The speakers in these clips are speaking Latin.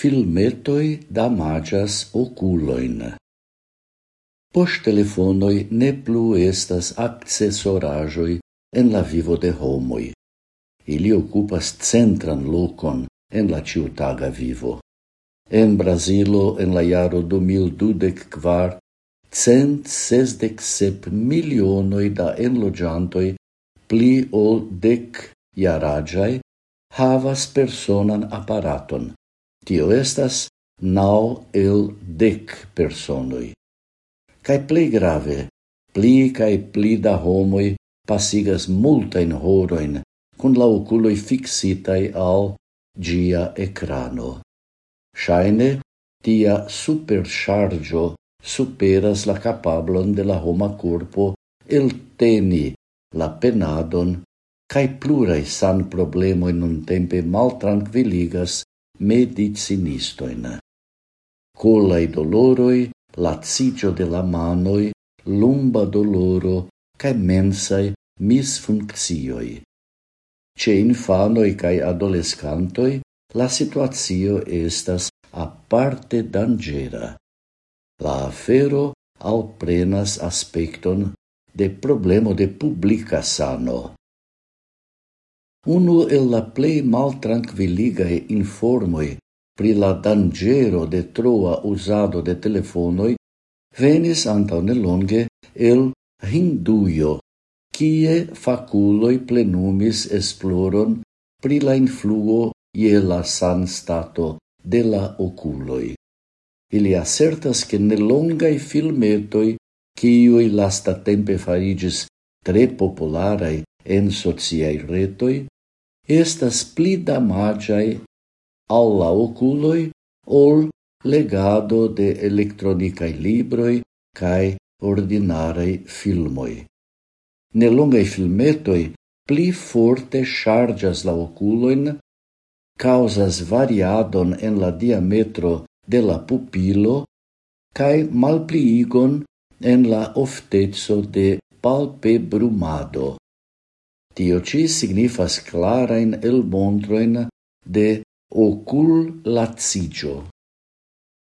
filmetoj oculoin. okulojn. Poŝtelefonoj ne plu estas akcesoraĵoj en la vivo de homoi. Ili okupas centran lokon en la ciutaga vivo. En Brazilo en la jaro 2024 cent sesdec sep milionoi da enlogiantoi pli ol dec jaragiai havas personan apparaton, Tio estas nau el dec personoi. Cai plei grave, pli cae pli da homoi pasigas multain horoin cun la oculoi fixitai al gia ecrano. Shaine, tia superchargio superas la capablon de la homa corpo el teni la penadon cae plurai san problemoi nun tempe maltranquiligas medicinistoin. Colai doloroi, lacigio de la manoi, lumba doloro, cae mensai misfunccioi. Ce infanoi cae adolescantoi, la situatio estas aparte dangera. La afero alprenas aspecton de problemo de publica sano. Uno el la plei mal tranquilligae informoi pri la dangero de troa usado de telefonoi venis antau nelonge el hinduio, kie faculoi plenumis esploron pri la influo ie la sanstato de la oculoi. Ili assertas che nelongai filmetoi, kiui lasta tempe farigis tre popularai en sociai retoi estas pli damagiai al la ol legado de electronicae libroi cae ordinarei filmoi. Ne longai filmetoi pli forte chargas la oculoin, causas variadon en la diametro de la pupilo cae malpliigon en la oftezzo de palpebrumado. Tio ci signifas clarain el montroin de ocul okullaciĝo.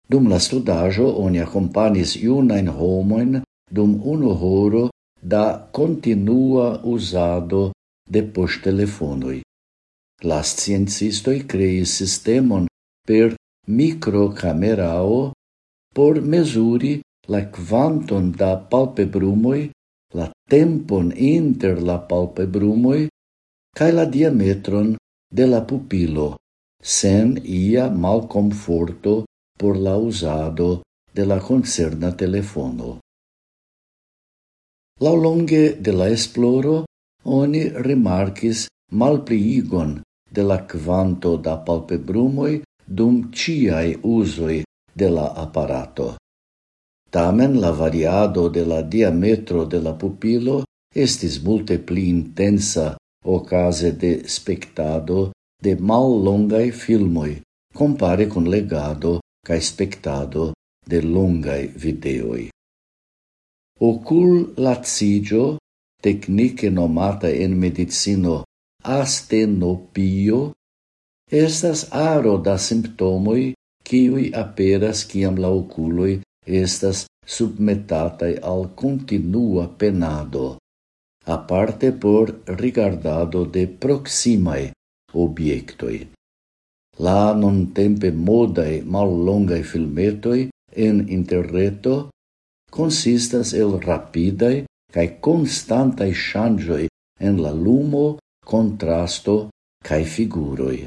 Dum la studajo oni akompanis iunain homoin dum uno horo da continua usado de poŝtelefonoj. La sciencistoi creis sistemon per microcamerao por mesuri la kvanton da palpebrumoi la tempon inter la palpebrumoi cae la diametron de la pupilo, sen ia malcomforto por la usado de la concerna telefono. Laulonge de la esploro, oni remarcis malpliigon de la kvanto da palpebrumoi dum ciai usoi de la apparato. Tamen la variado de la diametro de la pupilo estis multe pli intensa ocase de spectado de mallongai filmoi, compare con legado ca spectado de longai videoi. Ocul lazigio, tecnice nomata en medicino astenopio, estas aro da simptomoi kiui aperas ciam la oculoi estas submetatai al continua penado, aparte por rigardado de proximae obiectoi. La non tempe modae mal longae filmetoi en interreto consistas el rapidae cae constantai changioi en la lumo, contrasto cae figuroi.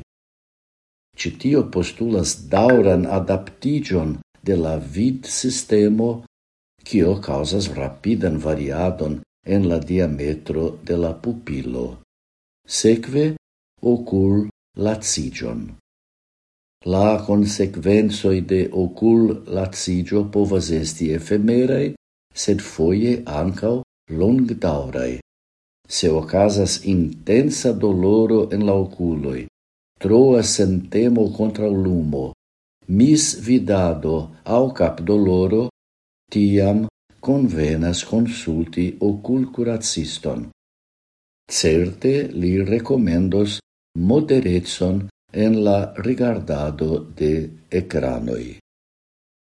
Citio postulas dauran adaptigion de la vid sistemo quio causas rapidan variadon en la diametro de la pupilo, Seque ocul lacigion. La consequenzoi de ocul lacigio povas esti efemerei, sed foie ancau longdaurei. Se ocasas intensa doloro en la oculoi, troa sentemo contra lumo, misvidado cap doloro, tiam convenas consulti oculcuraciston. Certe li recomendos moderetson en la rigardado de ecranoi.